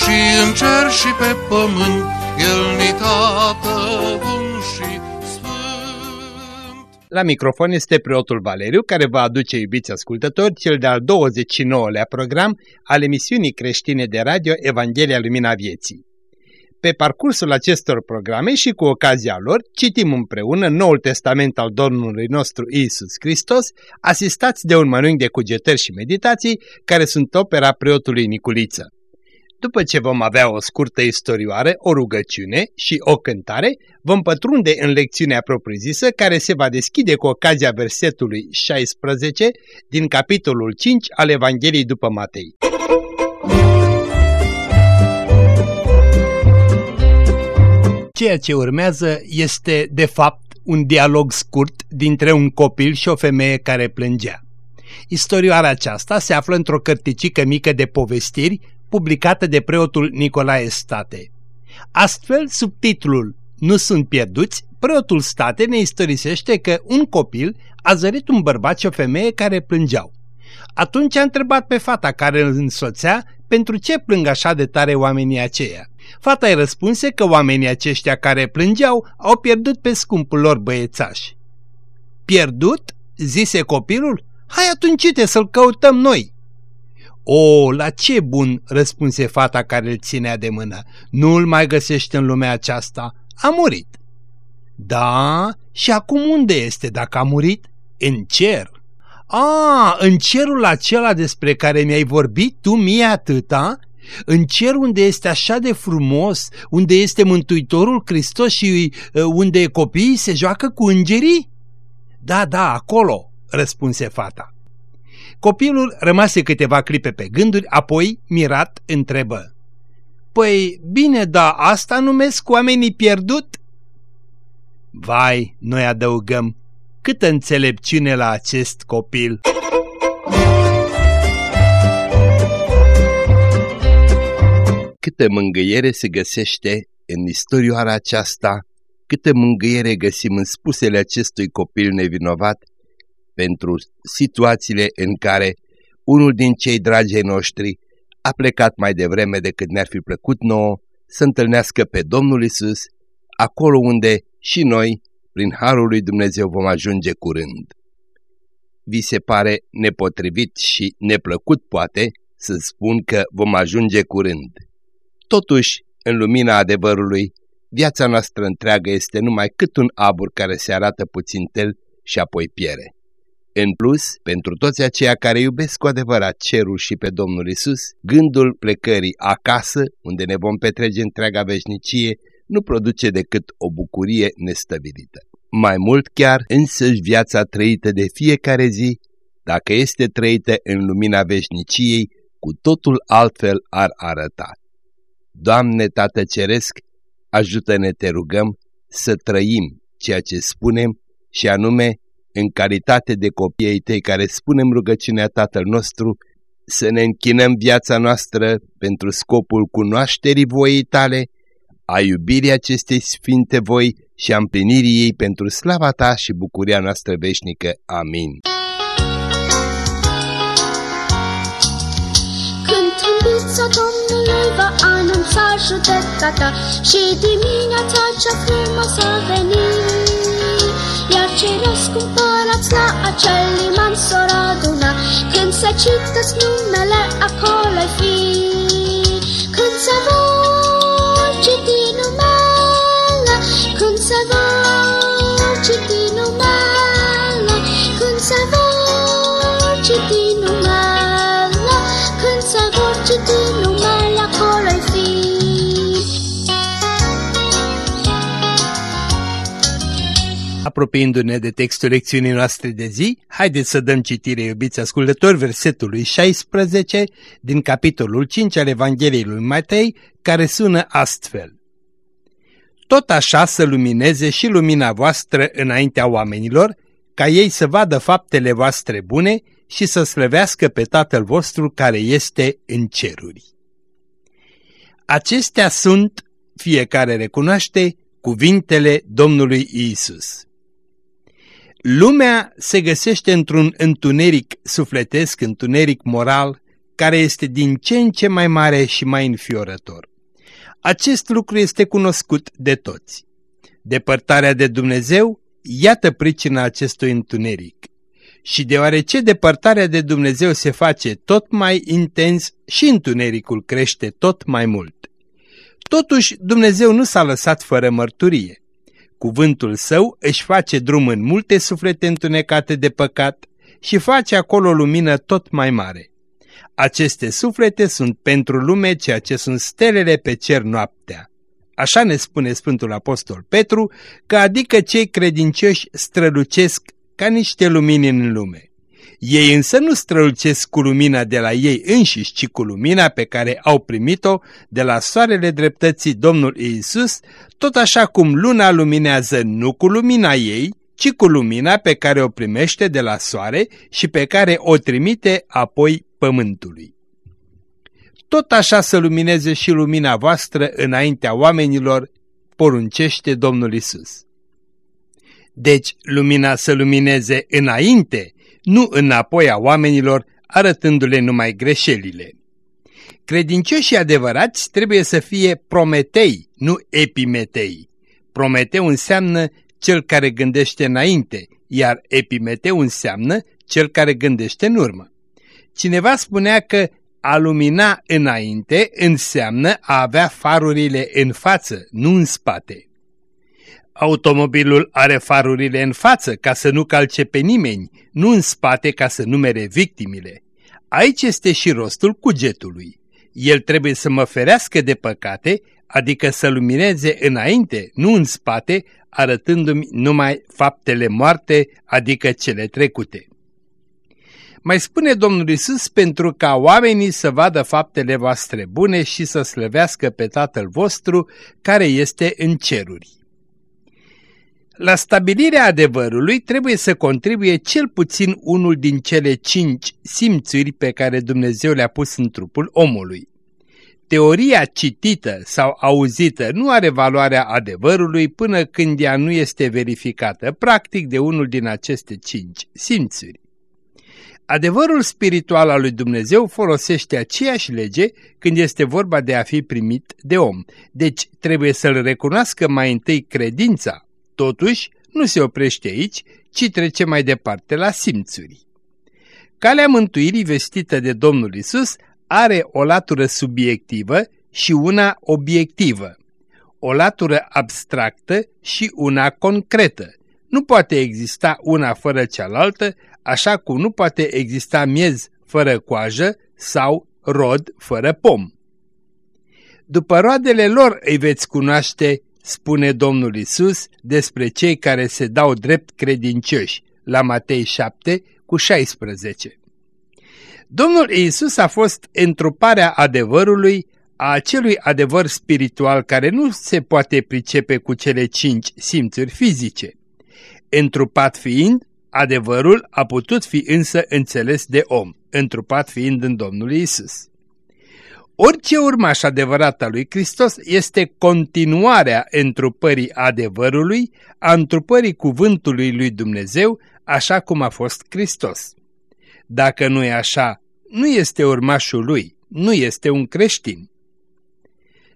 și în cer și pe pământ, El ni tată bun și sfânt. La microfon este preotul Valeriu, care va aduce, iubiți ascultători, cel de-al 29-lea program al emisiunii creștine de radio Evanghelia Lumina Vieții. Pe parcursul acestor programe și cu ocazia lor, citim împreună Noul Testament al Domnului nostru Isus Hristos, asistați de un mănânc de cugetări și meditații, care sunt opera preotului Niculiță. După ce vom avea o scurtă istorioare, o rugăciune și o cântare, vom pătrunde în lecțiunea propriu-zisă care se va deschide cu ocazia versetului 16 din capitolul 5 al Evangheliei după Matei. Ceea ce urmează este, de fapt, un dialog scurt dintre un copil și o femeie care plângea. Istorioarea aceasta se află într-o cărticică mică de povestiri publicată de preotul Nicolae State. Astfel, sub titlul Nu sunt pierduți, preotul State ne istorisește că un copil a zărit un bărbat și o femeie care plângeau. Atunci a întrebat pe fata care îl însoțea pentru ce plâng așa de tare oamenii aceia. Fata îi răspunse că oamenii aceștia care plângeau au pierdut pe scumpul lor băiețaș. Pierdut? zise copilul. Hai atunci să-l căutăm noi. O, la ce bun, răspunse fata care îl ținea de mână. Nu-l mai găsești în lumea aceasta. A murit. Da, și acum unde este dacă a murit? În cer. A, în cerul acela despre care mi-ai vorbit tu mie atâta? În cer unde este așa de frumos, unde este Mântuitorul Hristos și uh, unde copiii se joacă cu îngerii? Da, da, acolo, răspunse fata. Copilul rămase câteva clipe pe gânduri, apoi, mirat, întrebă. Păi, bine, da, asta numesc oamenii pierdut? Vai, noi adăugăm, câtă înțelepciune la acest copil! Câtă mângâiere se găsește în istorioara aceasta, câtă mângâiere găsim în spusele acestui copil nevinovat pentru situațiile în care unul din cei dragi noștri a plecat mai devreme decât ne-ar fi plăcut nouă să întâlnească pe Domnul Isus, acolo unde și noi, prin Harul lui Dumnezeu, vom ajunge curând. Vi se pare nepotrivit și neplăcut, poate, să spun că vom ajunge curând. Totuși, în lumina adevărului, viața noastră întreagă este numai cât un abur care se arată puțin tel și apoi piere. În plus, pentru toți aceia care iubesc cu adevărat cerul și pe Domnul Isus, gândul plecării acasă, unde ne vom petrege întreaga veșnicie, nu produce decât o bucurie nestăvilită. Mai mult chiar, însăși viața trăită de fiecare zi, dacă este trăită în lumina veșniciei, cu totul altfel ar arăta. Doamne Tată Ceresc, ajută-ne, te rugăm, să trăim ceea ce spunem și anume, în calitate de copiii tăi care spunem rugăciunea Tatăl nostru, să ne închinăm viața noastră pentru scopul cunoașterii voii tale, a iubirii acestei sfinte voi și a împlinirii ei pentru slava ta și bucuria noastră veșnică. Amin. Când va anunța judecata și dimineața cea frumoasă veni. Iar cei răscumpărați la acel liman s-or aduna, când se citesc numele acolo fi. Când se vor Apropiindu-ne de textul lecțiunii noastre de zi, haideți să dăm citire, iubiți ascultători, versetului 16 din capitolul 5 al Evangheliei lui Matei, care sună astfel. Tot așa să lumineze și lumina voastră înaintea oamenilor, ca ei să vadă faptele voastre bune și să slăvească pe Tatăl vostru care este în ceruri. Acestea sunt, fiecare recunoaște, cuvintele Domnului Isus. Lumea se găsește într-un întuneric sufletesc, întuneric moral, care este din ce în ce mai mare și mai înfiorător. Acest lucru este cunoscut de toți. Depărtarea de Dumnezeu, iată pricina acestui întuneric. Și deoarece depărtarea de Dumnezeu se face tot mai intens și întunericul crește tot mai mult. Totuși, Dumnezeu nu s-a lăsat fără mărturie. Cuvântul său își face drum în multe suflete întunecate de păcat și face acolo lumină tot mai mare. Aceste suflete sunt pentru lume ceea ce sunt stelele pe cer noaptea. Așa ne spune Sfântul Apostol Petru, că adică cei credincioși strălucesc ca niște lumini în lume. Ei însă nu strălucesc cu lumina de la ei înșiși, ci cu lumina pe care au primit-o de la soarele dreptății Domnul Iisus, tot așa cum luna luminează nu cu lumina ei, ci cu lumina pe care o primește de la soare și pe care o trimite apoi pământului. Tot așa să lumineze și lumina voastră înaintea oamenilor, poruncește Domnul Isus. Deci lumina să lumineze înainte, nu înapoi a oamenilor, arătându-le numai greșelile. Credincioșii adevărați trebuie să fie prometei, nu epimetei. Prometeu înseamnă cel care gândește înainte, iar epimeteu înseamnă cel care gândește în urmă. Cineva spunea că a lumina înainte înseamnă a avea farurile în față, nu în spate. Automobilul are farurile în față ca să nu calce pe nimeni, nu în spate ca să numere victimile. Aici este și rostul cugetului. El trebuie să mă ferească de păcate, adică să lumineze înainte, nu în spate, arătându-mi numai faptele moarte, adică cele trecute. Mai spune Domnul Isus pentru ca oamenii să vadă faptele voastre bune și să slăvească pe Tatăl vostru care este în ceruri. La stabilirea adevărului trebuie să contribuie cel puțin unul din cele cinci simțuri pe care Dumnezeu le-a pus în trupul omului. Teoria citită sau auzită nu are valoarea adevărului până când ea nu este verificată practic de unul din aceste cinci simțuri. Adevărul spiritual al lui Dumnezeu folosește aceeași lege când este vorba de a fi primit de om, deci trebuie să-l recunoască mai întâi credința, Totuși, nu se oprește aici, ci trece mai departe la simțuri. Calea mântuirii vestită de Domnul Isus are o latură subiectivă și una obiectivă, o latură abstractă și una concretă. Nu poate exista una fără cealaltă, așa cum nu poate exista miez fără coajă sau rod fără pom. După roadele lor îi veți cunoaște spune Domnul Isus despre cei care se dau drept credincioși, la Matei 7 cu 16. Domnul Isus a fost întruparea adevărului, a acelui adevăr spiritual care nu se poate pricepe cu cele cinci simțuri fizice. Întrupat fiind, adevărul a putut fi însă înțeles de om, întrupat fiind în Domnul Isus. Orice urmaș adevărat al lui Hristos este continuarea întrupării adevărului, a întrupării cuvântului lui Dumnezeu, așa cum a fost Hristos. Dacă nu e așa, nu este urmașul lui, nu este un creștin.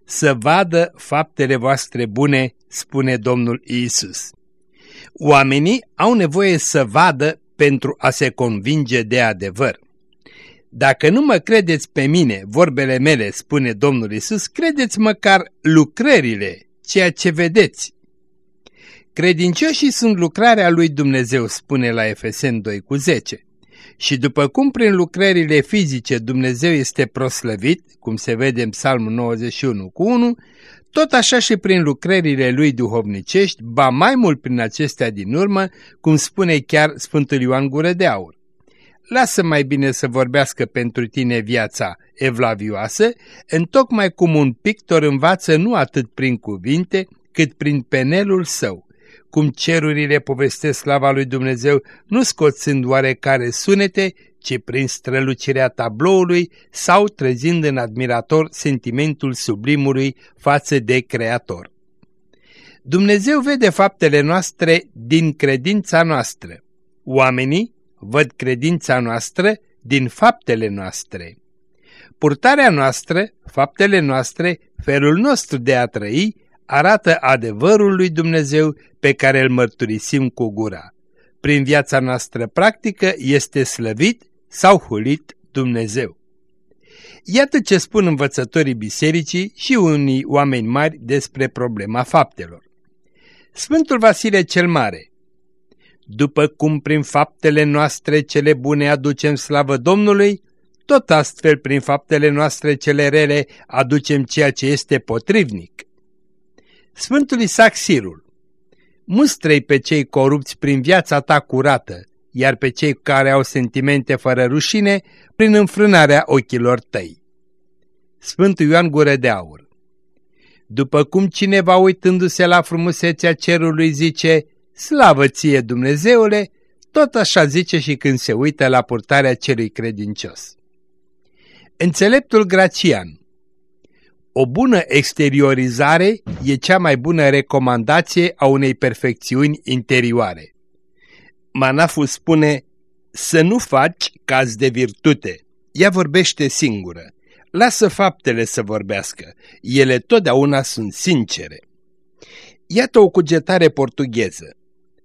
Să vadă faptele voastre bune, spune Domnul Isus. Oamenii au nevoie să vadă pentru a se convinge de adevăr. Dacă nu mă credeți pe mine, vorbele mele, spune Domnul Isus, credeți măcar lucrările, ceea ce vedeți. Credincioșii sunt lucrarea lui Dumnezeu, spune la Efesen 2 cu 10. Și după cum prin lucrările fizice Dumnezeu este proslăvit, cum se vede în Psalmul 91 cu 1, Tot așa și prin lucrările lui duhovnicești, ba mai mult prin acestea din urmă, cum spune chiar Sfântul Ioan Gură de Aur. Lasă mai bine să vorbească pentru tine viața evlavioasă, întocmai cum un pictor învață nu atât prin cuvinte, cât prin penelul său, cum cerurile povestesc slava lui Dumnezeu, nu scoțând oarecare sunete, ci prin strălucirea tabloului sau trezind în admirator sentimentul sublimului față de Creator. Dumnezeu vede faptele noastre din credința noastră. Oamenii văd credința noastră din faptele noastre. Purtarea noastră, faptele noastre, felul nostru de a trăi, arată adevărul lui Dumnezeu pe care îl mărturisim cu gura. Prin viața noastră practică este slăvit sau hulit Dumnezeu. Iată ce spun învățătorii bisericii și unii oameni mari despre problema faptelor. Sfântul Vasile cel Mare După cum prin faptele noastre cele bune aducem slavă Domnului, tot astfel prin faptele noastre cele rele aducem ceea ce este potrivnic. Sfântul Isaac Sirul Mustrei pe cei corupți prin viața ta curată, iar pe cei care au sentimente fără rușine, prin înfrânarea ochilor tăi. Sfântul Ioan Gură de Aur După cum cineva uitându-se la frumusețea cerului zice, Slavă ție Dumnezeule, tot așa zice și când se uită la purtarea celui credincios. Înțeleptul Gracian O bună exteriorizare e cea mai bună recomandație a unei perfecțiuni interioare. Manaful spune să nu faci caz de virtute. Ea vorbește singură. Lasă faptele să vorbească. Ele totdeauna sunt sincere. Iată o cugetare portugheză.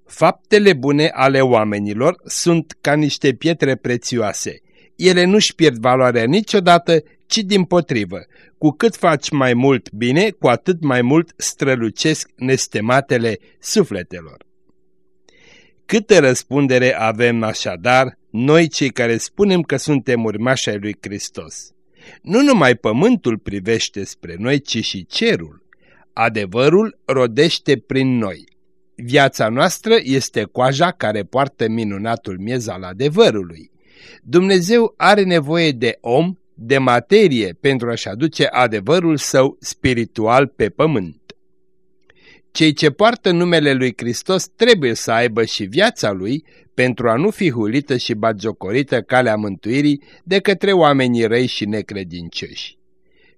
Faptele bune ale oamenilor sunt ca niște pietre prețioase. Ele nu-și pierd valoarea niciodată, ci din potrivă. Cu cât faci mai mult bine, cu atât mai mult strălucesc nestematele sufletelor. Câtă răspundere avem așadar noi cei care spunem că suntem urmași ai lui Hristos. Nu numai pământul privește spre noi, ci și cerul. Adevărul rodește prin noi. Viața noastră este coaja care poartă minunatul miez al adevărului. Dumnezeu are nevoie de om, de materie, pentru a-și aduce adevărul său spiritual pe pământ. Cei ce poartă numele lui Hristos trebuie să aibă și viața lui pentru a nu fi hulită și bagiocorită calea mântuirii de către oamenii răi și necredincioși.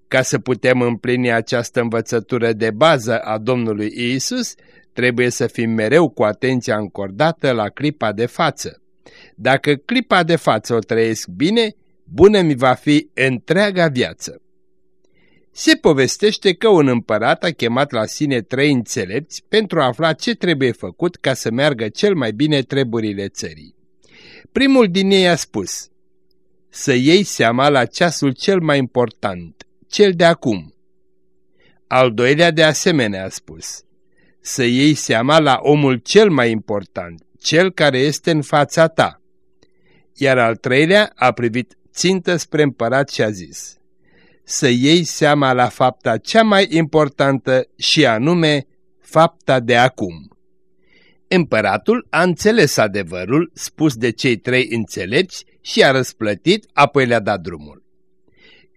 Ca să putem împlini această învățătură de bază a Domnului Isus, trebuie să fim mereu cu atenția încordată la clipa de față. Dacă clipa de față o trăiesc bine, bună mi va fi întreaga viață. Se povestește că un împărat a chemat la sine trei înțelepți pentru a afla ce trebuie făcut ca să meargă cel mai bine treburile țării. Primul din ei a spus, să iei seama la ceasul cel mai important, cel de acum. Al doilea de asemenea a spus, să iei seama la omul cel mai important, cel care este în fața ta. Iar al treilea a privit țintă spre împărat și a zis, să iei seama la fapta cea mai importantă și anume fapta de acum. Împăratul a înțeles adevărul spus de cei trei înțelepți și a răsplătit, apoi le-a dat drumul.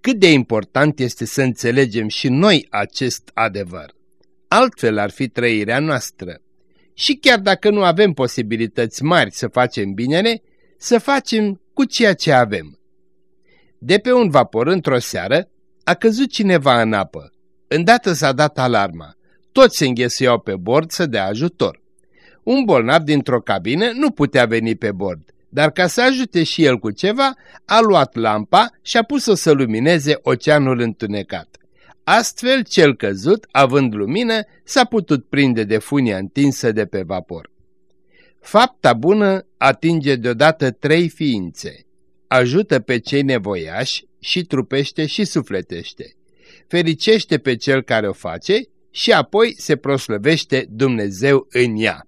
Cât de important este să înțelegem și noi acest adevăr. Altfel ar fi trăirea noastră. Și chiar dacă nu avem posibilități mari să facem binele, să facem cu ceea ce avem. De pe un vapor într-o seară, a căzut cineva în apă. Îndată s-a dat alarma. Toți se înghesuiau pe bord să dea ajutor. Un bolnav dintr-o cabină nu putea veni pe bord, dar ca să ajute și el cu ceva, a luat lampa și a pus-o să lumineze oceanul întunecat. Astfel, cel căzut, având lumină, s-a putut prinde de funia întinsă de pe vapor. Fapta bună atinge deodată trei ființe. Ajută pe cei nevoiași, și trupește și sufletește. Fericește pe cel care o face și apoi se proslăvește Dumnezeu în ea.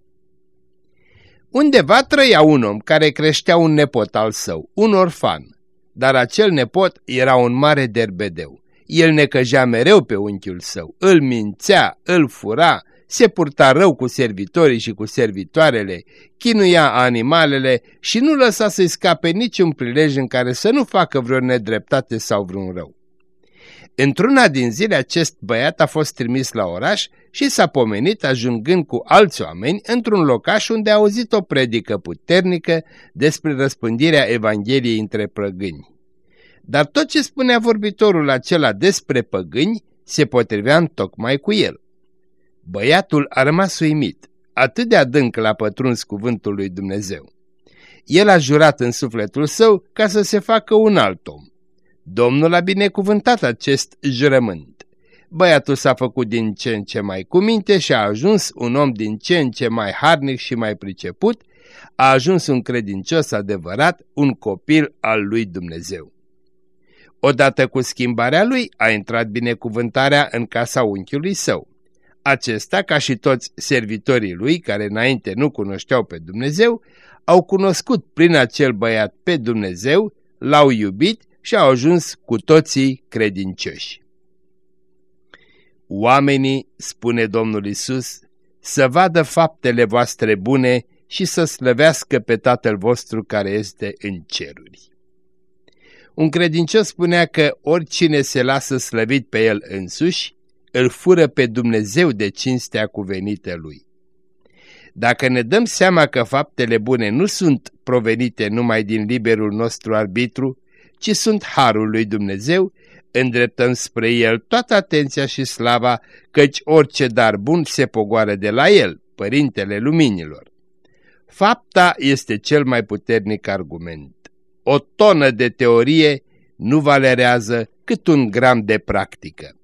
Undeva trăia un om care creștea un nepot al său, un orfan, dar acel nepot era un mare derbedeu. El necăjea mereu pe unchiul său, îl mințea, îl fura, se purta rău cu servitorii și cu servitoarele, chinuia animalele și nu lăsa să-i scape niciun prilej în care să nu facă vreo nedreptate sau vreun rău. Într-una din zile acest băiat a fost trimis la oraș și s-a pomenit ajungând cu alți oameni într-un locaș unde a auzit o predică puternică despre răspândirea Evangheliei între prăgâni. Dar tot ce spunea vorbitorul acela despre păgâni se potrivea tocmai cu el. Băiatul a rămas uimit, atât de adânc l-a pătruns cuvântul lui Dumnezeu. El a jurat în sufletul său ca să se facă un alt om. Domnul a binecuvântat acest jurământ. Băiatul s-a făcut din ce în ce mai cuminte și a ajuns un om din ce în ce mai harnic și mai priceput, a ajuns un credincios adevărat, un copil al lui Dumnezeu. Odată cu schimbarea lui a intrat binecuvântarea în casa unchiului său. Acesta, ca și toți servitorii lui, care înainte nu cunoșteau pe Dumnezeu, au cunoscut prin acel băiat pe Dumnezeu, l-au iubit și au ajuns cu toții credincioși. Oamenii, spune Domnul Isus, să vadă faptele voastre bune și să slăvească pe Tatăl vostru care este în ceruri. Un credincios spunea că oricine se lasă slăvit pe el însuși, îl fură pe Dumnezeu de cinstea cuvenită lui. Dacă ne dăm seama că faptele bune nu sunt provenite numai din liberul nostru arbitru, ci sunt harul lui Dumnezeu, îndreptăm spre el toată atenția și slava, căci orice dar bun se pogoară de la el, Părintele Luminilor. Fapta este cel mai puternic argument. O tonă de teorie nu valerează cât un gram de practică.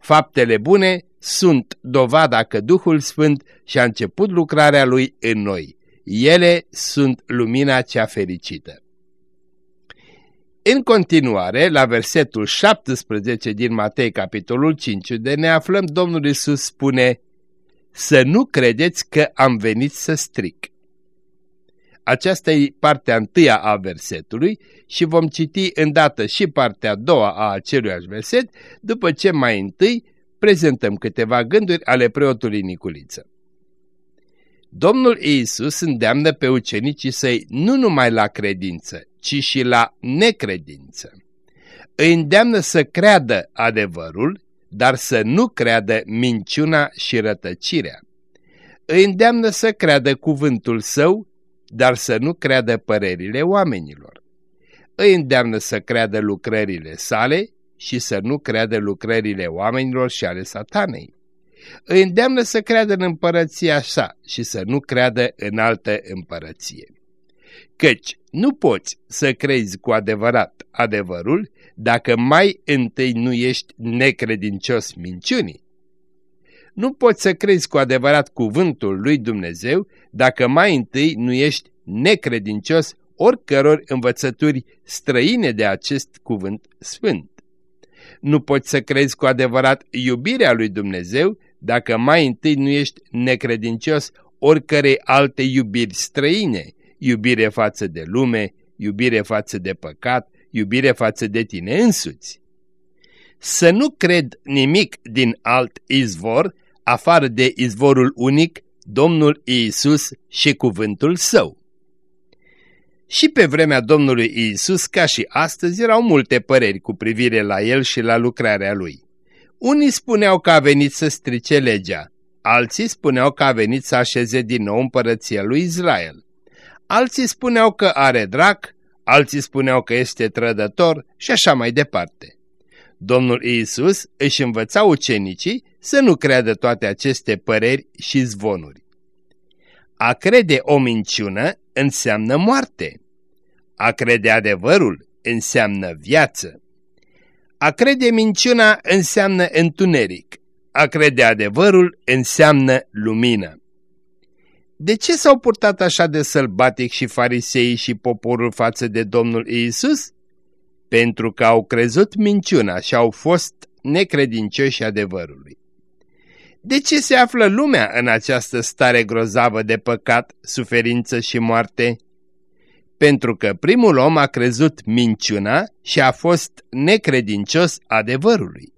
Faptele bune sunt dovada că Duhul Sfânt și-a început lucrarea Lui în noi. Ele sunt lumina cea fericită. În continuare, la versetul 17 din Matei, capitolul 5, de ne aflăm, Domnul Isus spune Să nu credeți că am venit să stric. Aceasta e partea întâia a versetului și vom citi îndată și partea a doua a acelui verset, după ce mai întâi prezentăm câteva gânduri ale preotului Niculiță. Domnul Iisus îndeamnă pe ucenicii săi nu numai la credință, ci și la necredință. Îi îndeamnă să creadă adevărul, dar să nu creadă minciuna și rătăcirea. Îi îndeamnă să creadă cuvântul său, dar să nu creadă părerile oamenilor. Îi îndeamnă să creadă lucrările sale și să nu creadă lucrările oamenilor și ale satanei. Îi îndeamnă să creadă în împărăția sa și să nu creadă în altă împărăție. Căci nu poți să crezi cu adevărat adevărul dacă mai întâi nu ești necredincios minciunii. Nu poți să crezi cu adevărat cuvântul lui Dumnezeu dacă mai întâi nu ești necredincios oricăror învățături străine de acest cuvânt sfânt. Nu poți să crezi cu adevărat iubirea lui Dumnezeu dacă mai întâi nu ești necredincios oricărei alte iubiri străine, iubire față de lume, iubire față de păcat, iubire față de tine însuți. Să nu cred nimic din alt izvor, afară de izvorul unic, Domnul Iisus și cuvântul Său. Și pe vremea Domnului Iisus, ca și astăzi, erau multe păreri cu privire la El și la lucrarea Lui. Unii spuneau că a venit să strice legea, alții spuneau că a venit să așeze din nou împărăția lui Israel. Alții spuneau că are drac, alții spuneau că este trădător și așa mai departe. Domnul Iisus își învăța ucenicii să nu creadă toate aceste păreri și zvonuri. A crede o minciună înseamnă moarte. A crede adevărul înseamnă viață. A crede minciuna înseamnă întuneric. A crede adevărul înseamnă lumină. De ce s-au purtat așa de sălbatic și fariseii și poporul față de Domnul Iisus? Pentru că au crezut minciuna și au fost necredincioși adevărului. De ce se află lumea în această stare grozavă de păcat, suferință și moarte? pentru că primul om a crezut minciuna și a fost necredincios adevărului.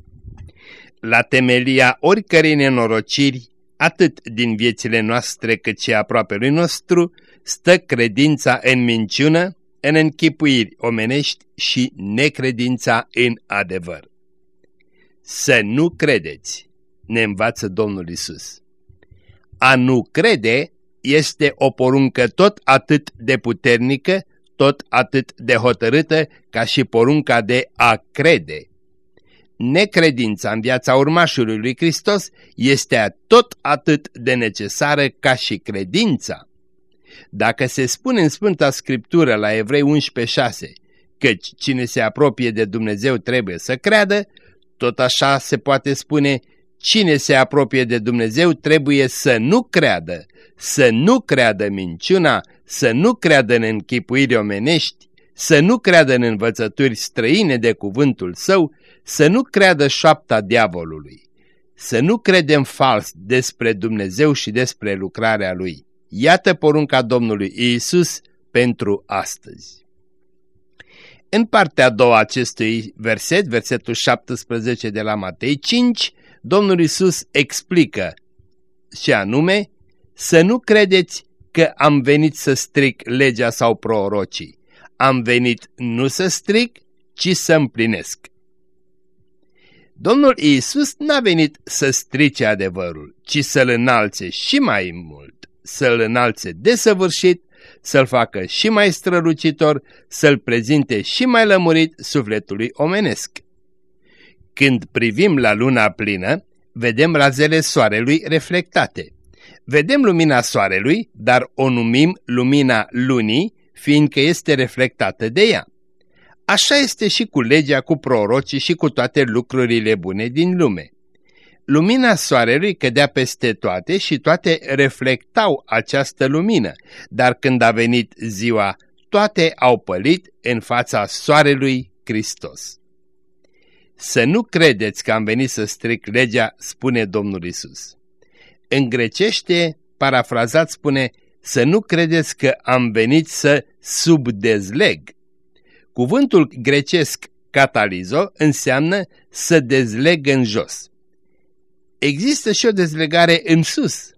La temelia oricărei nenorociri, atât din viețile noastre cât și aproape lui nostru, stă credința în minciună, în închipuiri omenești și necredința în adevăr. Să nu credeți, ne învață Domnul Isus. A nu crede este o poruncă tot atât de puternică, tot atât de hotărâtă ca și porunca de a crede. Necredința în viața urmașului lui Hristos este tot atât de necesară ca și credința. Dacă se spune în Sfânta Scriptură la Evrei 11.6 căci cine se apropie de Dumnezeu trebuie să creadă, tot așa se poate spune cine se apropie de Dumnezeu trebuie să nu creadă, să nu creadă minciuna, să nu creadă în închipuiri omenești, să nu creadă în învățături străine de cuvântul său, să nu creadă șapta diavolului, să nu credem fals despre Dumnezeu și despre lucrarea Lui. Iată porunca Domnului Iisus pentru astăzi. În partea a doua acestui verset, versetul 17 de la Matei 5, Domnul Iisus explică și anume să nu credeți că am venit să stric legea sau prorocii. Am venit nu să stric, ci să împlinesc. Domnul Iisus n-a venit să strice adevărul, ci să-l înalțe și mai mult, să-l înalțe desăvârșit, să-l facă și mai strălucitor, să-l prezinte și mai lămurit sufletului omenesc. Când privim la luna plină, vedem razele soarelui reflectate. Vedem lumina soarelui, dar o numim lumina lunii, fiindcă este reflectată de ea. Așa este și cu legea, cu prorocii și cu toate lucrurile bune din lume. Lumina soarelui cădea peste toate și toate reflectau această lumină, dar când a venit ziua, toate au pălit în fața soarelui Hristos. Să nu credeți că am venit să stric legea, spune Domnul Isus. În grecește, parafrazat, spune să nu credeți că am venit să subdezleg. Cuvântul grecesc catalizo înseamnă să dezleg în jos. Există și o dezlegare în sus.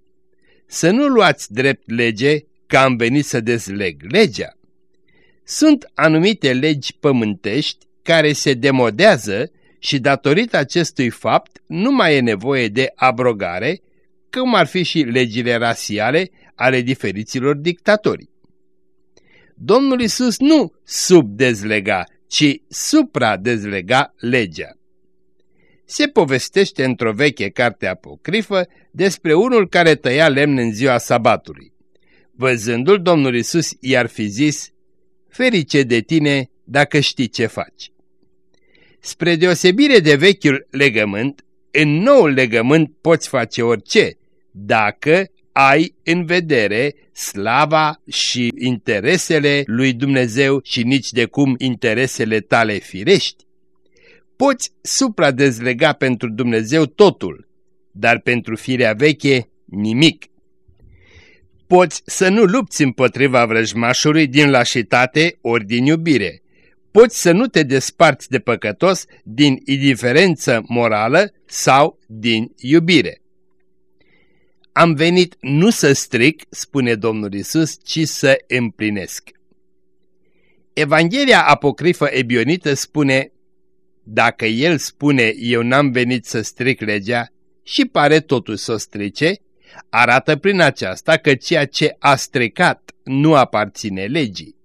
Să nu luați drept lege că am venit să dezleg legea. Sunt anumite legi pământești care se demodează și datorită acestui fapt nu mai e nevoie de abrogare, cum ar fi și legile rasiale ale diferiților dictatori. Domnul Isus nu subdezlega, ci supradezlega legea. Se povestește într-o veche carte apocrifă despre unul care tăia lemn în ziua sabatului. Văzându-l, Domnul Isus i-ar fi zis, ferice de tine dacă știi ce faci. Spre deosebire de vechiul legământ, în noul legământ poți face orice, dacă ai în vedere slava și interesele lui Dumnezeu și nici de cum interesele tale firești. Poți supradezlega pentru Dumnezeu totul, dar pentru firea veche nimic. Poți să nu lupți împotriva vrăjmașului din lașitate ori din iubire. Poți să nu te desparți de păcătos din indiferență morală sau din iubire. Am venit nu să stric, spune Domnul Isus, ci să împlinesc. Evanghelia apocrifă ebionită spune, dacă el spune eu n-am venit să stric legea și pare totuși să o strice, arată prin aceasta că ceea ce a stricat nu aparține legii.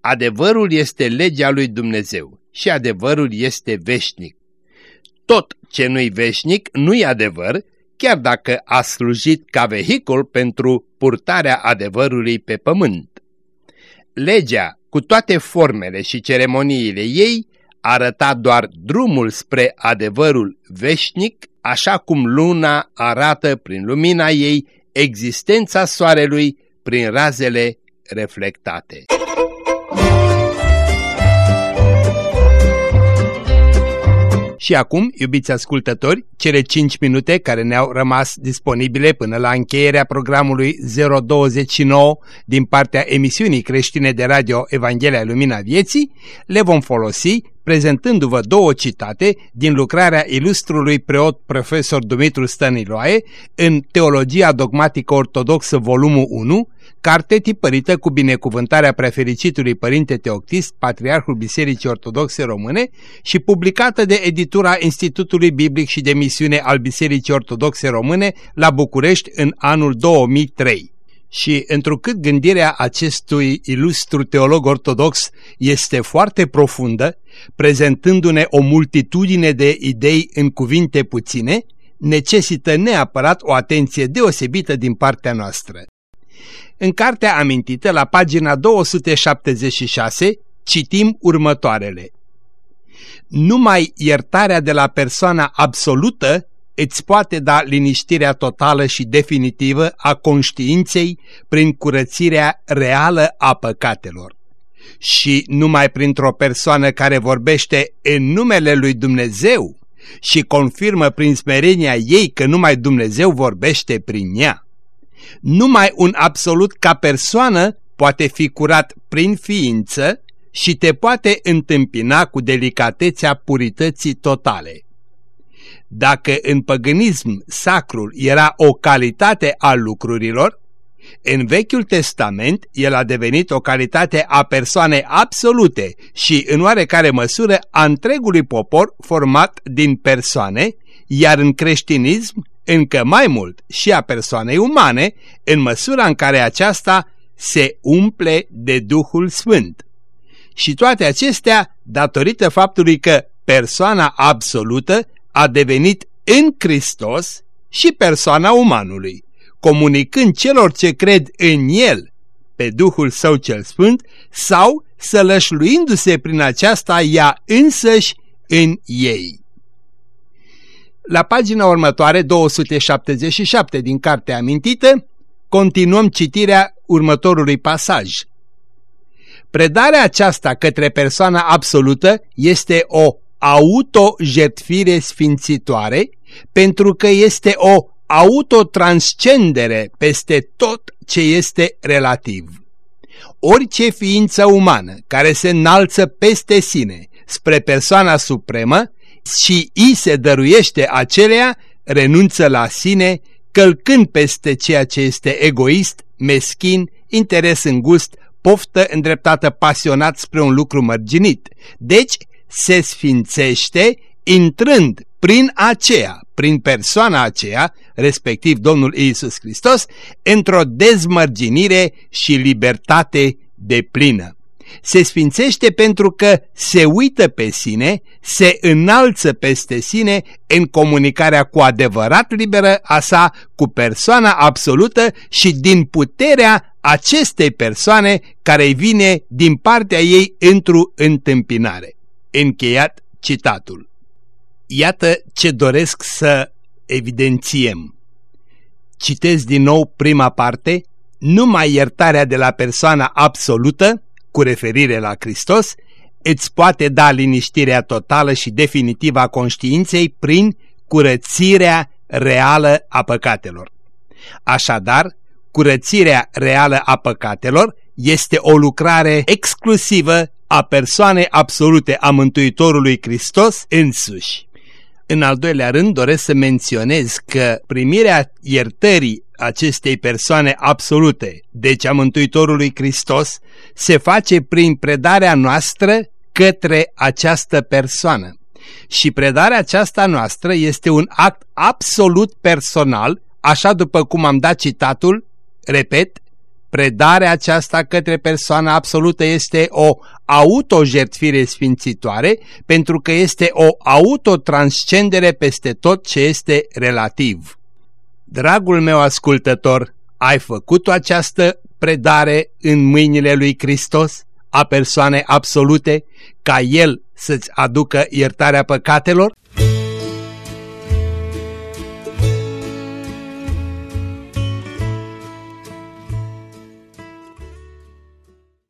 Adevărul este legea lui Dumnezeu și adevărul este veșnic. Tot ce nu-i veșnic nu-i adevăr, chiar dacă a slujit ca vehicul pentru purtarea adevărului pe pământ. Legea, cu toate formele și ceremoniile ei, arăta doar drumul spre adevărul veșnic, așa cum luna arată prin lumina ei existența soarelui prin razele reflectate. Și acum, iubiți ascultători, cele 5 minute care ne-au rămas disponibile până la încheierea programului 029 din partea emisiunii creștine de radio Evanghelia Lumina Vieții, le vom folosi prezentându-vă două citate din lucrarea ilustrului preot profesor Dumitru Stăniloae în Teologia Dogmatică Ortodoxă volumul 1, carte tipărită cu binecuvântarea prefericitului Părinte Teoctist, Patriarhul Bisericii Ortodoxe Române și publicată de editura Institutului Biblic și de Misiune al Bisericii Ortodoxe Române la București în anul 2003. Și întrucât gândirea acestui ilustru teolog ortodox este foarte profundă, prezentându-ne o multitudine de idei în cuvinte puține, necesită neapărat o atenție deosebită din partea noastră. În cartea amintită, la pagina 276, citim următoarele. Numai iertarea de la persoana absolută îți poate da liniștirea totală și definitivă a conștiinței prin curățirea reală a păcatelor. Și numai printr-o persoană care vorbește în numele lui Dumnezeu și confirmă prin smerenia ei că numai Dumnezeu vorbește prin ea. Numai un absolut ca persoană poate fi curat prin ființă și te poate întâmpina cu delicatețea purității totale. Dacă în păgânism sacrul era o calitate a lucrurilor, în Vechiul Testament el a devenit o calitate a persoanei absolute și în oarecare măsură a întregului popor format din persoane, iar în creștinism încă mai mult și a persoanei umane, în măsura în care aceasta se umple de Duhul Sfânt. Și toate acestea datorită faptului că persoana absolută a devenit în Hristos și persoana umanului, comunicând celor ce cred în El pe Duhul Său cel Sfânt sau sălășluindu-se prin aceasta ea însăși în ei. La pagina următoare, 277 din cartea amintită, continuăm citirea următorului pasaj. Predarea aceasta către persoana absolută este o autojertfire sfințitoare pentru că este o autotranscendere peste tot ce este relativ. Orice ființă umană care se înalță peste sine spre persoana supremă și îi se dăruiește acelea, renunță la sine, călcând peste ceea ce este egoist, meschin, interes îngust, poftă îndreptată pasionat spre un lucru mărginit. Deci se sfințește intrând prin aceea, prin persoana aceea, respectiv Domnul Iisus Hristos, într-o dezmărginire și libertate de plină se sfințește pentru că se uită pe sine, se înalță peste sine în comunicarea cu adevărat liberă a sa cu persoana absolută și din puterea acestei persoane care vine din partea ei într-o întâmpinare. Încheiat citatul. Iată ce doresc să evidențiem. Citez din nou prima parte, numai iertarea de la persoana absolută, cu referire la Hristos, îți poate da liniștirea totală și definitivă a conștiinței prin curățirea reală a păcatelor. Așadar, curățirea reală a păcatelor este o lucrare exclusivă a persoanei absolute a Mântuitorului Hristos însuși. În al doilea rând doresc să menționez că primirea iertării acestei persoane absolute, deci a Mântuitorului Hristos, se face prin predarea noastră către această persoană. Și predarea aceasta noastră este un act absolut personal, așa după cum am dat citatul, repet, predarea aceasta către persoana absolută este o autojertfire sfințitoare pentru că este o autotranscendere peste tot ce este relativ. Dragul meu ascultător, ai făcut această predare în mâinile lui Hristos, a persoane absolute, ca El să-ți aducă iertarea păcatelor?